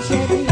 Sherry.